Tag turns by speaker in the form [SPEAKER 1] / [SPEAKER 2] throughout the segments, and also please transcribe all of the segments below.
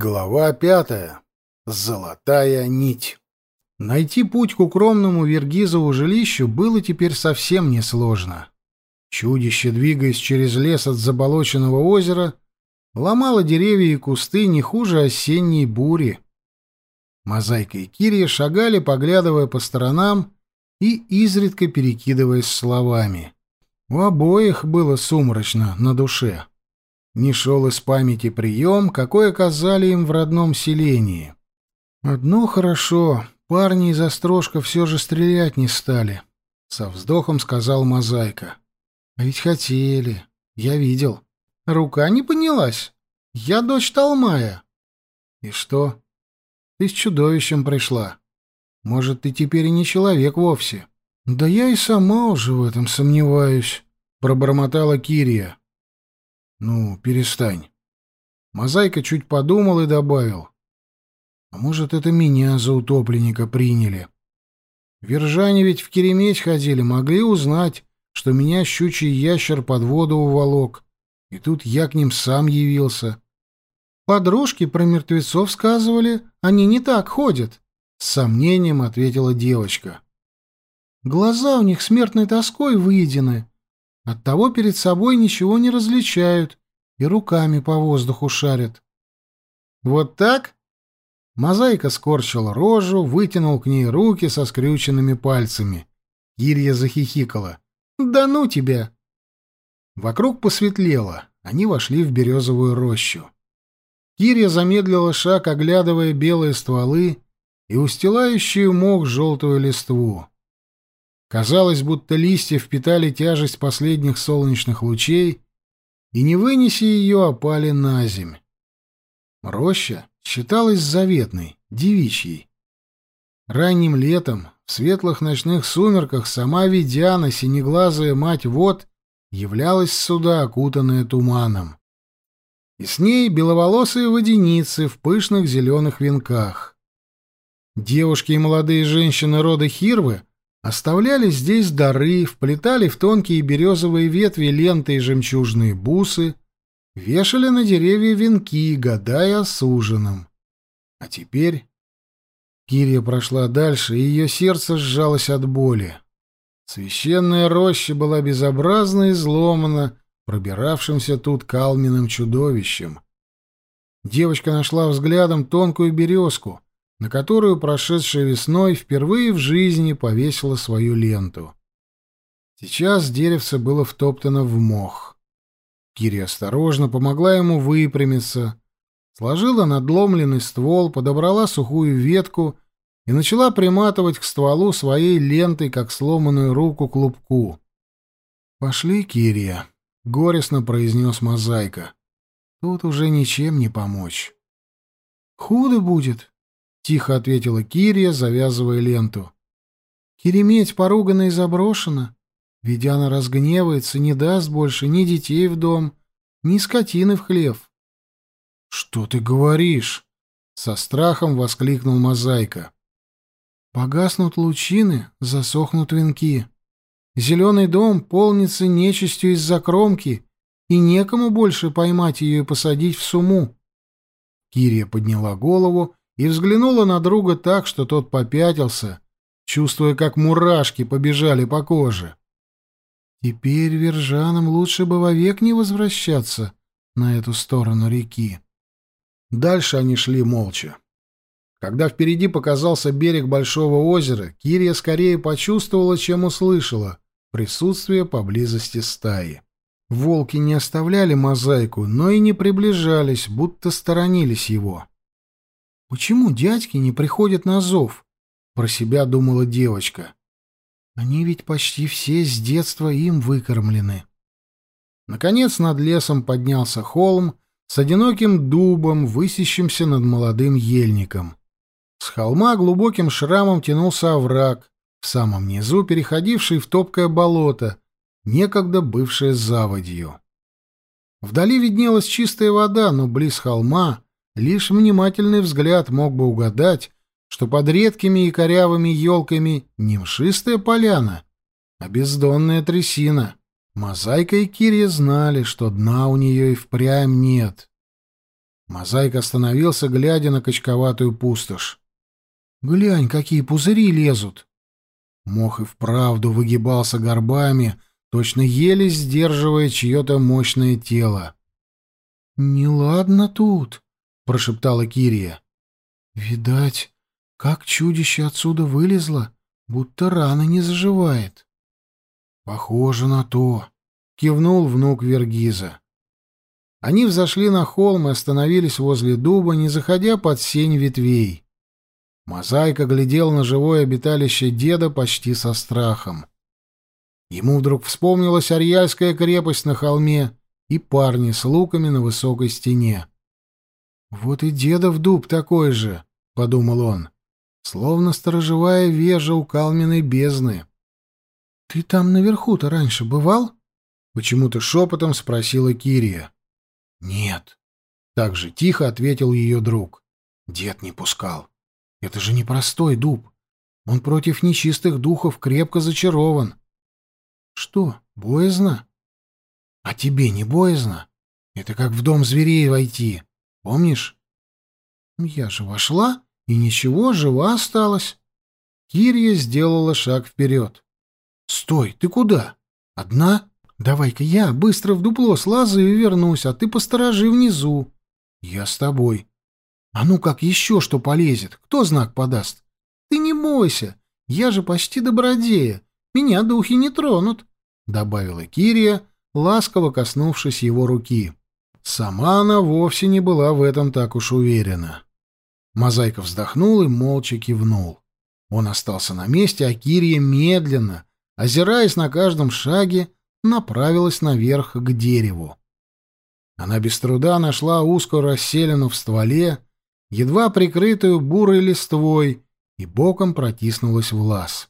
[SPEAKER 1] Глава пятая. Золотая нить. Найти путь к укромному Вергизову жилищу было теперь совсем несложно. Чудище, двигаясь через лес от заболоченного озера, ломало деревья и кусты не хуже осенней бури. Мозаика и Кирия шагали, поглядывая по сторонам и изредка перекидываясь словами. У обоих было сумрачно на душе не шел из памяти прием, какой оказали им в родном селении. «Одно хорошо, парни из Острожка все же стрелять не стали», — со вздохом сказал Мозаика. «А ведь хотели. Я видел. Рука не понялась. Я дочь Талмая». «И что? Ты с чудовищем пришла. Может, ты теперь и не человек вовсе?» «Да я и сама уже в этом сомневаюсь», — пробормотала Кирия. «Ну, перестань». Мозаика чуть подумал и добавил. «А может, это меня за утопленника приняли? Вержане ведь в Кереметь ходили, могли узнать, что меня щучий ящер под воду уволок, и тут я к ним сам явился. Подружки про мертвецов сказывали, они не так ходят», — с сомнением ответила девочка. «Глаза у них смертной тоской выедены, Оттого перед собой ничего не различают и руками по воздуху шарят. Вот так? Мозаика скорчил рожу, вытянул к ней руки со скрюченными пальцами. Кирья захихикала. «Да ну тебя!» Вокруг посветлело. Они вошли в березовую рощу. Кирья замедлила шаг, оглядывая белые стволы и устилающую мох желтую листву. Казалось, будто листья впитали тяжесть последних солнечных лучей и, не вынеся ее, опали на земь. Роща считалась заветной, девичьей. Ранним летом, в светлых ночных сумерках, сама Ведяна, синеглазая мать вод, являлась сюда, окутанная туманом. И с ней беловолосые водяницы в пышных зеленых венках. Девушки и молодые женщины рода Хирвы Оставляли здесь дары, вплетали в тонкие березовые ветви ленты и жемчужные бусы, вешали на деревья венки, гадая о суженом. А теперь... Кирия прошла дальше, и ее сердце сжалось от боли. Священная роща была безобразно изломана пробиравшимся тут калменным чудовищем. Девочка нашла взглядом тонкую березку — на которую прошедшей весной впервые в жизни повесила свою ленту. Сейчас деревце было втоптано в мох. Кири осторожно помогла ему выпрямиться, сложила надломленный ствол, подобрала сухую ветку и начала приматывать к стволу своей лентой, как сломанную руку клубку. «Пошли, Кирия», — горестно произнес Мозаика. «Тут уже ничем не помочь». «Худо будет», тихо ответила Кирия, завязывая ленту. Кереметь поругана и заброшена. Ведь она разгневается, не даст больше ни детей в дом, ни скотины в хлев. — Что ты говоришь? — со страхом воскликнул Мозаика. — Погаснут лучины, засохнут венки. Зеленый дом полнится нечистью из-за кромки, и некому больше поймать ее и посадить в суму. Кирия подняла голову и взглянула на друга так, что тот попятился, чувствуя, как мурашки побежали по коже. Теперь вержанам лучше бы вовек не возвращаться на эту сторону реки. Дальше они шли молча. Когда впереди показался берег большого озера, Кирия скорее почувствовала, чем услышала присутствие поблизости стаи. Волки не оставляли мозаику, но и не приближались, будто сторонились его. Почему дядьки не приходят на зов? Про себя думала девочка. Они ведь почти все с детства им выкормлены. Наконец над лесом поднялся холм с одиноким дубом, высящимся над молодым ельником. С холма глубоким шрамом тянулся овраг, в самом низу переходивший в топкое болото, некогда бывшее заводью. Вдали виднелась чистая вода, но близ холма Лишь внимательный взгляд мог бы угадать, что под редкими и корявыми елками не мшистая поляна, а бездонная трясина. Мозаика и Кирия знали, что дна у нее и впрямь нет. Мозаик остановился, глядя на качковатую пустошь. «Глянь, какие пузыри лезут!» Мох и вправду выгибался горбами, точно еле сдерживая чье-то мощное тело. «Неладно тут», — прошептала Кирия. «Видать, как чудище отсюда вылезло, будто рана не заживает». «Похоже на то», — кивнул внук Вергиза. Они взошли на холм и остановились возле дуба, не заходя под сень ветвей. Мозаика глядел на живое обиталище деда почти со страхом. Ему вдруг вспомнилась Арьяльская крепость на холме и парни с луками на высокой стене. «Вот и дедов дуб такой же», — подумал он, — «словно сторожевая вежа у Калминой бездны». «Ты там наверху-то раньше бывал?» — почему-то шепотом спросила Кирия. «Нет», — так же тихо ответил ее друг. Дед не пускал. Это же не простой дуб. Он против нечистых духов крепко зачарован. Что, боязно? А тебе не боязно? Это как в дом зверей войти. Помнишь? Я же вошла, и ничего, жива осталась. Кирия сделала шаг вперед. Стой, ты куда? Одна? Давай-ка я быстро в дупло слазаю и вернусь, а ты посторожи внизу. Я с тобой. А ну как еще что полезет? Кто знак подаст? Ты не бойся, я же почти добродея. Меня духи не тронут, — добавила Кирия, ласково коснувшись его руки. Сама она вовсе не была в этом так уж уверена. Мозаика вздохнул и молча кивнул. Он остался на месте, а Кирия медленно, озираясь на каждом шаге, направилась наверх к дереву. Она без труда нашла узкую расселину в стволе, едва прикрытую бурой листвой, и боком протиснулась в лаз.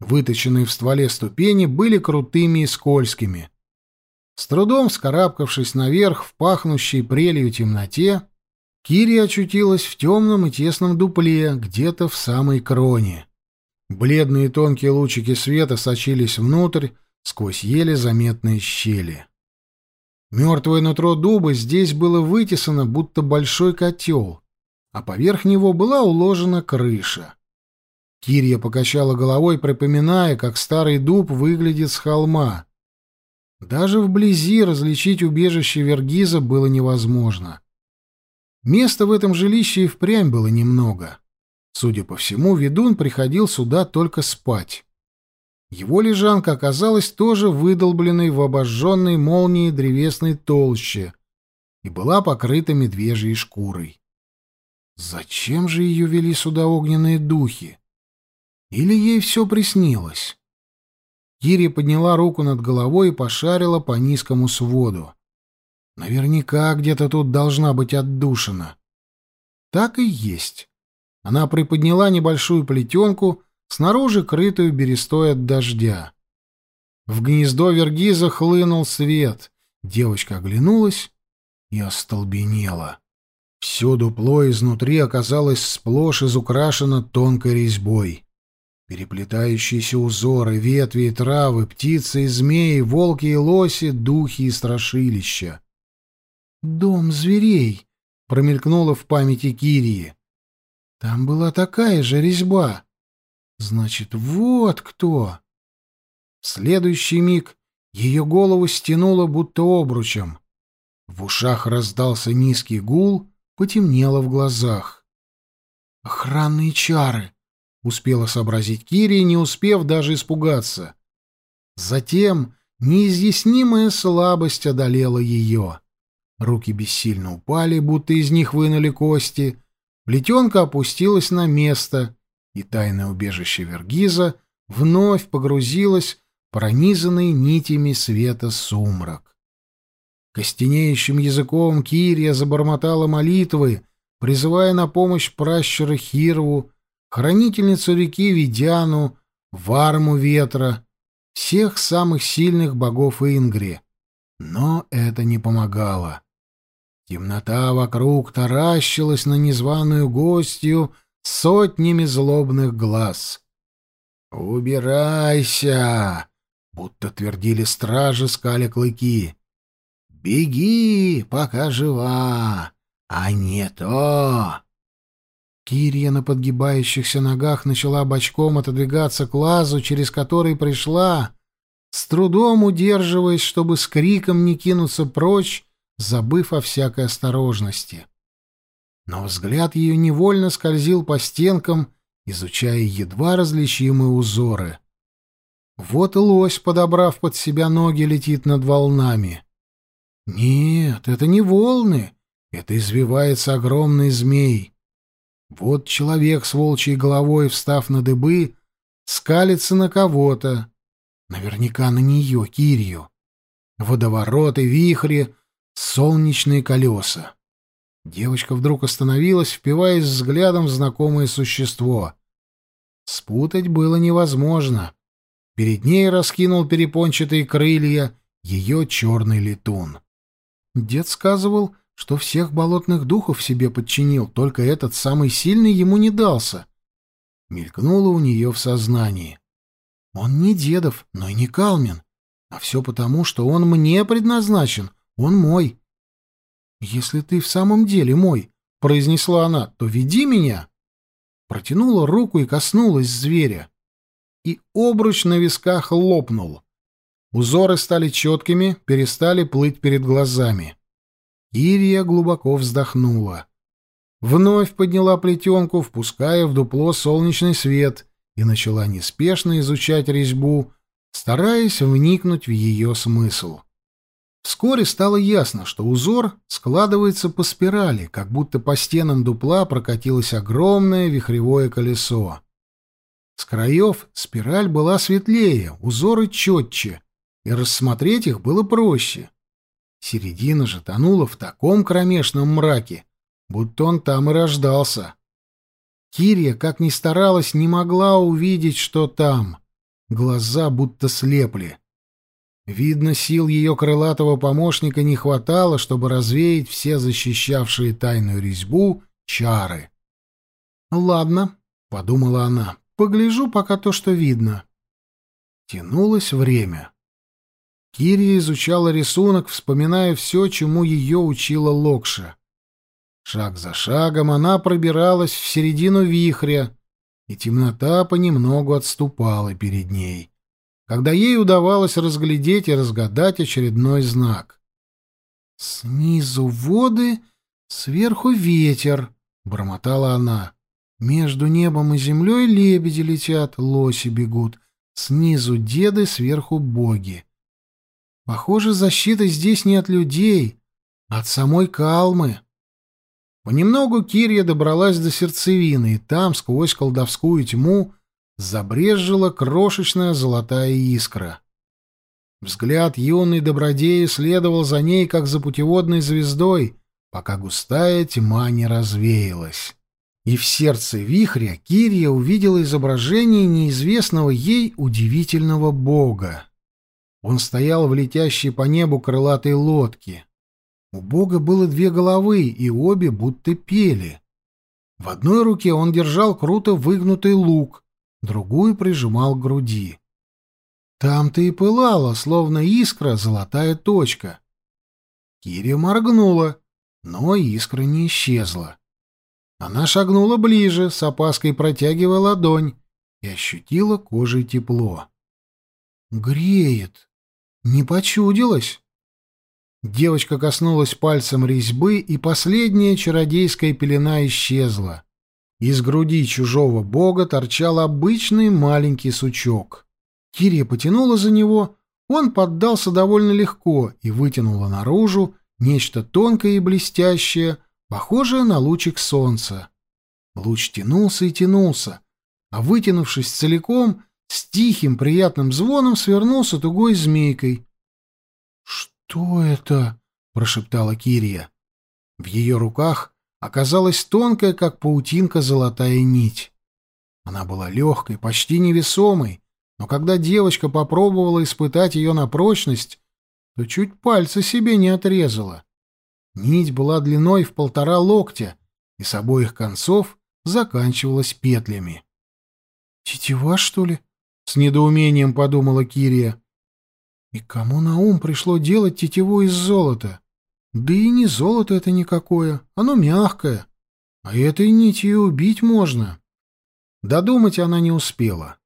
[SPEAKER 1] Выточенные в стволе ступени были крутыми и скользкими. С трудом вскарабкавшись наверх в пахнущей прелью темноте, Кири очутилась в темном и тесном дупле, где-то в самой кроне. Бледные тонкие лучики света сочились внутрь, сквозь еле заметные щели. Мертвое нутро дуба здесь было вытесано, будто большой котел, а поверх него была уложена крыша. Кирья покачала головой, припоминая, как старый дуб выглядит с холма. Даже вблизи различить убежище Вергиза было невозможно. Места в этом жилище и впрямь было немного. Судя по всему, ведун приходил сюда только спать. Его лежанка оказалась тоже выдолбленной в обожженной молнией древесной толще и была покрыта медвежьей шкурой. Зачем же ее вели сюда огненные духи? Или ей все приснилось? Кири подняла руку над головой и пошарила по низкому своду. Наверняка где-то тут должна быть отдушина. Так и есть. Она приподняла небольшую плетенку, снаружи крытую берестой от дождя. В гнездо Вергиза хлынул свет. Девочка оглянулась и остолбенела. Все дупло изнутри оказалось сплошь изукрашено тонкой резьбой. Переплетающиеся узоры, ветви и травы, птицы и змеи, волки и лоси, духи и страшилища. «Дом зверей!» — промелькнуло в памяти Кирии. «Там была такая же резьба. Значит, вот кто. В следующий миг ее голову стянуло будто обручем. В ушах раздался низкий гул, потемнело в глазах. «Охранные чары!» — успела сообразить Кири, не успев даже испугаться. Затем неизъяснимая слабость одолела ее. Руки бессильно упали, будто из них вынули кости. Плетенка опустилась на место, и тайное убежище Вергиза вновь погрузилось пронизанный нитями света сумрак. Костенеющим языком Кирия забормотала молитвы, призывая на помощь пращура Хирву, хранительницу реки Видяну, Варму Ветра, всех самых сильных богов Ингри. Но это не помогало. Темнота вокруг таращилась на незваную гостью, сотнями злобных глаз. «Убирайся!» — будто твердили стражи, скали клыки. «Беги, пока жива! А не то. Кирия на подгибающихся ногах начала бочком отодвигаться к лазу, через который пришла, с трудом удерживаясь, чтобы с криком не кинуться прочь, забыв о всякой осторожности. Но взгляд ее невольно скользил по стенкам, изучая едва различимые узоры. Вот лось, подобрав под себя ноги, летит над волнами. Нет, это не волны, это извивается огромный змей. Вот человек с волчьей головой, встав на дыбы, скалится на кого-то. Наверняка на нее, Кирью. Водовороты, вихри, солнечные колеса. Девочка вдруг остановилась, впиваясь взглядом в знакомое существо. Спутать было невозможно. Перед ней раскинул перепончатые крылья ее черный летун. Дед сказывал, что всех болотных духов себе подчинил, только этот самый сильный ему не дался. Мелькнуло у нее в сознании. Он не дедов, но и не Калмин. А все потому, что он мне предназначен, он мой. «Если ты в самом деле мой», — произнесла она, — «то веди меня». Протянула руку и коснулась зверя. И обруч на висках лопнул. Узоры стали четкими, перестали плыть перед глазами. Ирия глубоко вздохнула. Вновь подняла плетенку, впуская в дупло солнечный свет, и начала неспешно изучать резьбу, стараясь вникнуть в ее смысл. Вскоре стало ясно, что узор складывается по спирали, как будто по стенам дупла прокатилось огромное вихревое колесо. С краев спираль была светлее, узоры четче, и рассмотреть их было проще. Середина же тонула в таком кромешном мраке, будто он там и рождался. Кирия, как ни старалась, не могла увидеть, что там. Глаза будто слепли. Видно, сил ее крылатого помощника не хватало, чтобы развеять все защищавшие тайную резьбу чары. «Ладно», — подумала она, — «погляжу пока то, что видно». Тянулось время. Кирия изучала рисунок, вспоминая все, чему ее учила Локша. Шаг за шагом она пробиралась в середину вихря, и темнота понемногу отступала перед ней, когда ей удавалось разглядеть и разгадать очередной знак. «Снизу воды, сверху ветер», — бормотала она. «Между небом и землей лебеди летят, лоси бегут, снизу деды, сверху боги». Похоже, защита здесь не от людей, а от самой Калмы. Понемногу Кирия добралась до сердцевины, и там, сквозь колдовскую тьму, забрезжила крошечная золотая искра. Взгляд юной добродеи следовал за ней, как за путеводной звездой, пока густая тьма не развеялась. И в сердце вихря Кирия увидела изображение неизвестного ей удивительного бога. Он стоял в летящей по небу крылатой лодке. У бога было две головы, и обе будто пели. В одной руке он держал круто выгнутый лук, другую прижимал к груди. Там-то и пылала, словно искра, золотая точка. Киря моргнула, но искра не исчезла. Она шагнула ближе, с опаской протягивая ладонь, и ощутила кожей тепло. «Греет!» Не почудилось. Девочка коснулась пальцем резьбы, и последняя чародейская пелена исчезла. Из груди чужого бога торчал обычный маленький сучок. Кирия потянула за него, он поддался довольно легко и вытянула наружу нечто тонкое и блестящее, похожее на лучик солнца. Луч тянулся и тянулся, а вытянувшись целиком, с тихим приятным звоном свернулся тугой змейкой. «Что это?» — прошептала Кирия. В ее руках оказалась тонкая, как паутинка, золотая нить. Она была легкой, почти невесомой, но когда девочка попробовала испытать ее на прочность, то чуть пальцы себе не отрезала. Нить была длиной в полтора локтя и с обоих концов заканчивалась петлями. «Тетива, что ли?» — с недоумением подумала Кирия. И кому на ум пришло делать тетиву из золота? Да и не золото это никакое, оно мягкое, а этой нитью убить можно. Додумать она не успела.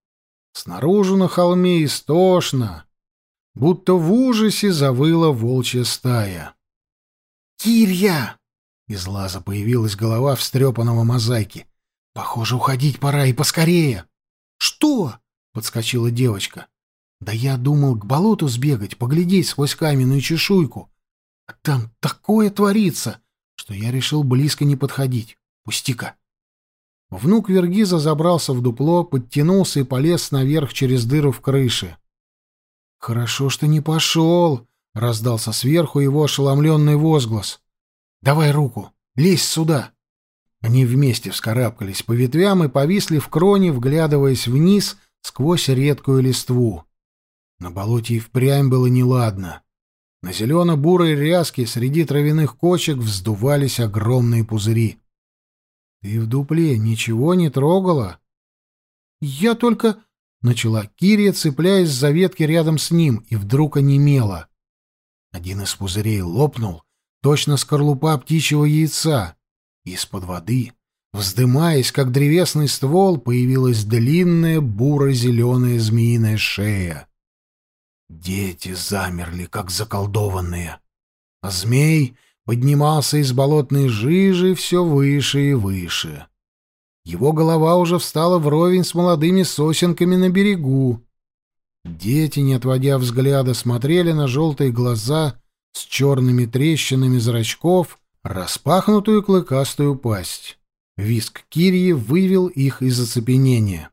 [SPEAKER 1] Снаружи на холме истошно, будто в ужасе завыла волчья стая. «Кирья!» — из лаза появилась голова встрепанного мозаики. «Похоже, уходить пора и поскорее!» «Что?» — подскочила девочка. «Да я думал к болоту сбегать, поглядеть сквозь каменную чешуйку. А там такое творится, что я решил близко не подходить. Пусти-ка!» Внук Вергиза забрался в дупло, подтянулся и полез наверх через дыру в крыше. «Хорошо, что не пошел!» — раздался сверху его ошеломленный возглас. «Давай руку! Лезь сюда!» Они вместе вскарабкались по ветвям и повисли в кроне, вглядываясь вниз сквозь редкую листву. На болоте и впрямь было неладно. На зелено-бурой ряске среди травяных кочек вздувались огромные пузыри. «Ты в дупле ничего не трогала?» «Я только...» — начала Кирия, цепляясь за ветки рядом с ним, и вдруг онемела. Один из пузырей лопнул, точно скорлупа птичьего яйца. Из-под воды, вздымаясь, как древесный ствол, появилась длинная буро-зеленая змеиная шея. Дети замерли, как заколдованные. А змей поднимался из болотной жижи все выше и выше. Его голова уже встала вровень с молодыми сосенками на берегу. Дети, не отводя взгляда, смотрели на желтые глаза с черными трещинами зрачков, распахнутую клыкастую пасть. Виск Кирии вывел их из оцепенения.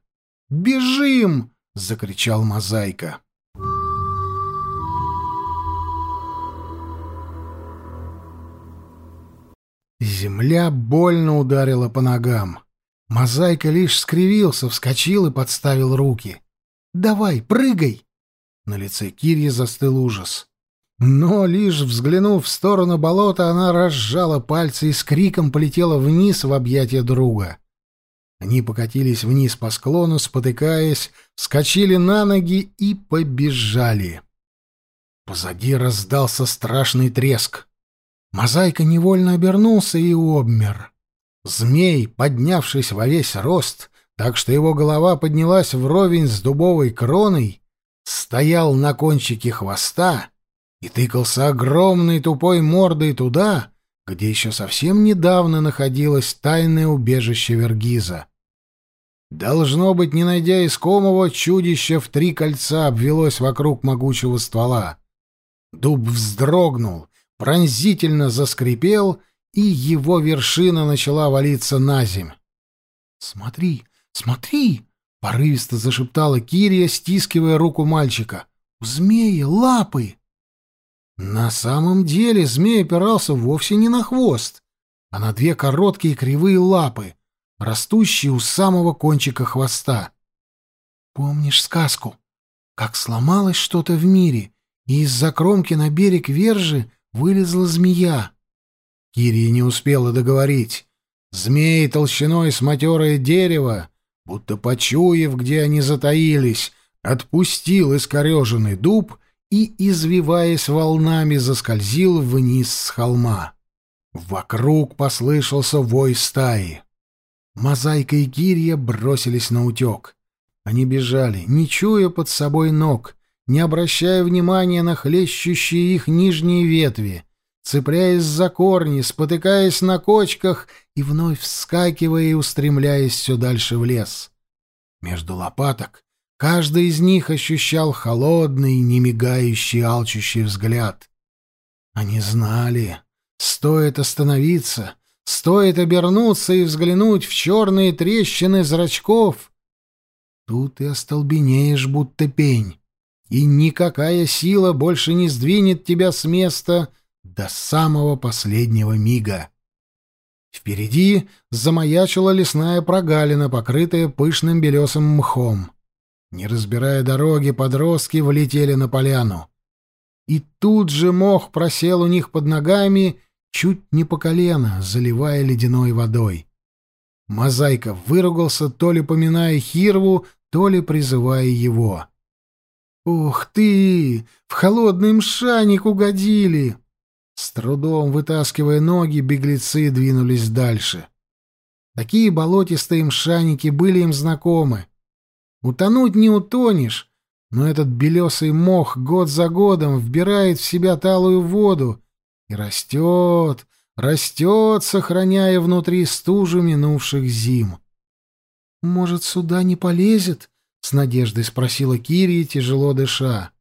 [SPEAKER 1] «Бежим!» — закричал Мозаика. Земля больно ударила по ногам. Мозаика лишь скривился, вскочил и подставил руки. «Давай, прыгай!» На лице Кирьи застыл ужас. Но, лишь взглянув в сторону болота, она разжала пальцы и с криком полетела вниз в объятия друга. Они покатились вниз по склону, спотыкаясь, вскочили на ноги и побежали. Позади раздался страшный треск. Мозаика невольно обернулся и обмер. Змей, поднявшись во весь рост, так что его голова поднялась вровень с дубовой кроной, стоял на кончике хвоста и тыкался огромной тупой мордой туда, где еще совсем недавно находилось тайное убежище Вергиза. Должно быть, не найдя искомого, чудище в три кольца обвелось вокруг могучего ствола. Дуб вздрогнул, пронзительно заскрипел, и его вершина начала валиться на земь. «Смотри, смотри!» — порывисто зашептала Кирия, стискивая руку мальчика. «У змеи лапы!» На самом деле змей опирался вовсе не на хвост, а на две короткие кривые лапы, растущие у самого кончика хвоста. «Помнишь сказку? Как сломалось что-то в мире, и из-за кромки на берег Вержи вылезла змея. Кирия не успела договорить. Змей толщиной с матерое дерево, будто почуяв, где они затаились, отпустил искореженный дуб и, извиваясь волнами, заскользил вниз с холма. Вокруг послышался вой стаи. Мозаика и Кирия бросились на утек. Они бежали, не чуя под собой ног, не обращая внимания на хлещущие их нижние ветви, цепляясь за корни, спотыкаясь на кочках и вновь вскакивая и устремляясь все дальше в лес. Между лопаток каждый из них ощущал холодный, немигающий, алчущий взгляд. Они знали, стоит остановиться, стоит обернуться и взглянуть в черные трещины зрачков. Тут и остолбенеешь, будто пень и никакая сила больше не сдвинет тебя с места до самого последнего мига. Впереди замаячила лесная прогалина, покрытая пышным белесым мхом. Не разбирая дороги, подростки влетели на поляну. И тут же мох просел у них под ногами чуть не по колено, заливая ледяной водой. Мозаика выругался, то ли поминая Хирву, то ли призывая его. «Ух ты! В холодный мшаник угодили!» С трудом вытаскивая ноги, беглецы двинулись дальше. Такие болотистые мшаники были им знакомы. Утонуть не утонешь, но этот белесый мох год за годом вбирает в себя талую воду и растет, растет, сохраняя внутри стужу минувших зим. «Может, сюда не полезет?» — с надеждой спросила Кирия, тяжело дыша.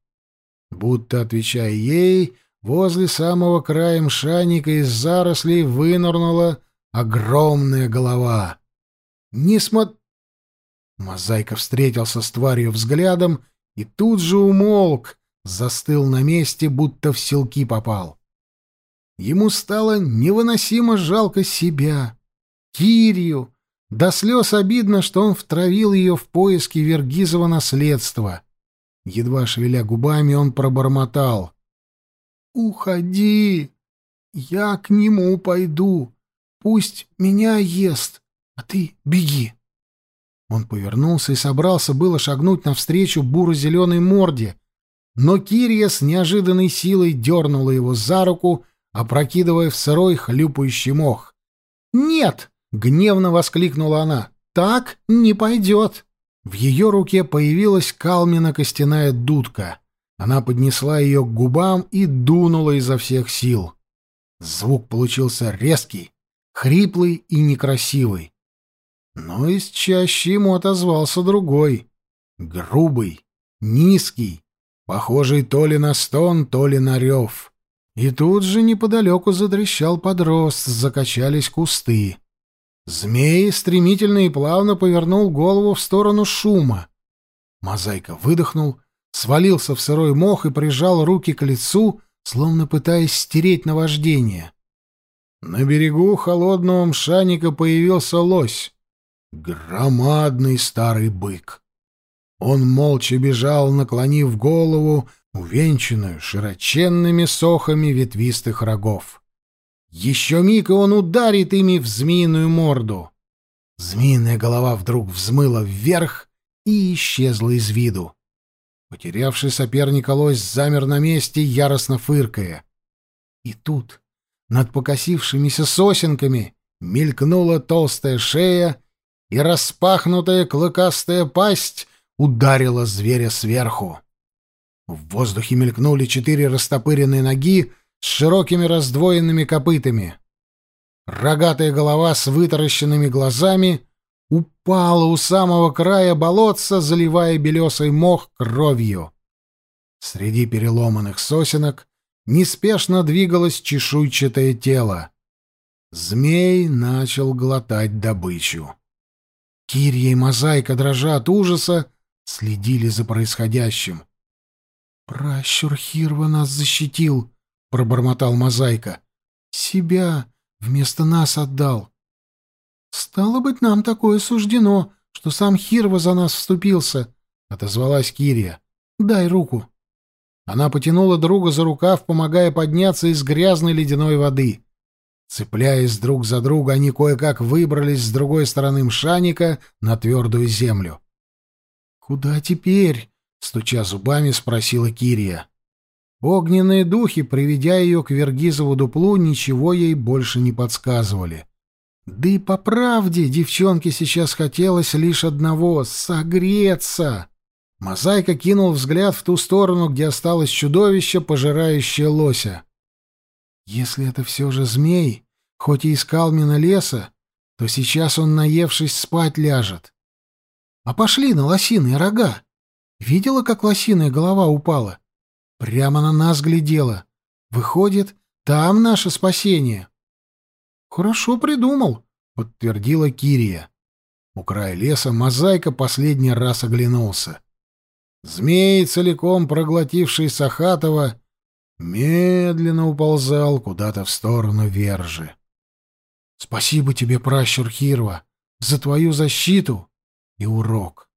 [SPEAKER 1] Будто отвечая ей, возле самого края мшаника из зарослей вынырнула огромная голова. «Не смо...» Мозаика встретился с тварью взглядом и тут же умолк, застыл на месте, будто в селки попал. Ему стало невыносимо жалко себя, Кирию. До слез обидно, что он втравил ее в поиски Вергизова наследства. Едва шевеля губами, он пробормотал. «Уходи! Я к нему пойду. Пусть меня ест, а ты беги!» Он повернулся и собрался было шагнуть навстречу буро-зеленой морде, но Кирия с неожиданной силой дернула его за руку, опрокидывая в сырой хлюпающий мох. «Нет!» — гневно воскликнула она. «Так не пойдет!» В ее руке появилась калмина-костяная дудка. Она поднесла ее к губам и дунула изо всех сил. Звук получился резкий, хриплый и некрасивый. Но из чаще ему отозвался другой, грубый, низкий, похожий то ли на стон, то ли на рев. И тут же неподалеку задрещал подрост, закачались кусты. Змей стремительно и плавно повернул голову в сторону шума. Мозаика выдохнул, свалился в сырой мох и прижал руки к лицу, словно пытаясь стереть наваждение. На берегу холодного мшаника появился лось. Громадный старый бык. Он молча бежал, наклонив голову, увенчанную широченными сохами ветвистых рогов. Еще миг, и он ударит ими в змеиную морду. Змеиная голова вдруг взмыла вверх и исчезла из виду. Потерявший соперника лось замер на месте, яростно фыркая. И тут, над покосившимися сосенками, мелькнула толстая шея и распахнутая клыкастая пасть ударила зверя сверху. В воздухе мелькнули четыре растопыренные ноги с широкими раздвоенными копытами. Рогатая голова с вытаращенными глазами упала у самого края болотца, заливая белесый мох кровью. Среди переломанных сосенок неспешно двигалось чешуйчатое тело. Змей начал глотать добычу. Кирья и Мозаика, дрожа от ужаса, следили за происходящим. «Пращур Хирва нас защитил», — пробормотал Мозаика. «Себя вместо нас отдал». «Стало быть, нам такое суждено, что сам Хирва за нас вступился», — отозвалась Кирия. «Дай руку». Она потянула друга за рукав, помогая подняться из грязной ледяной воды. Цепляясь друг за друга, они кое-как выбрались с другой стороны мшаника на твердую землю. «Куда теперь?» — стуча зубами, спросила Кирия. Огненные духи, приведя ее к Вергизову дуплу, ничего ей больше не подсказывали. Да и по правде девчонке сейчас хотелось лишь одного — согреться. Мозаика кинул взгляд в ту сторону, где осталось чудовище, пожирающее лося. Если это все же змей, хоть и искал мина леса, то сейчас он, наевшись, спать ляжет. А пошли на лосиные рога. Видела, как лосиная голова упала? Прямо на нас глядела. Выходит, там наше спасение. Хорошо придумал, подтвердила Кирия. У края леса мозаика последний раз оглянулся. Змей, целиком проглотивший Сахатова, медленно уползал куда-то в сторону Вержи. «Спасибо тебе, пращур Хирва, за твою защиту и урок».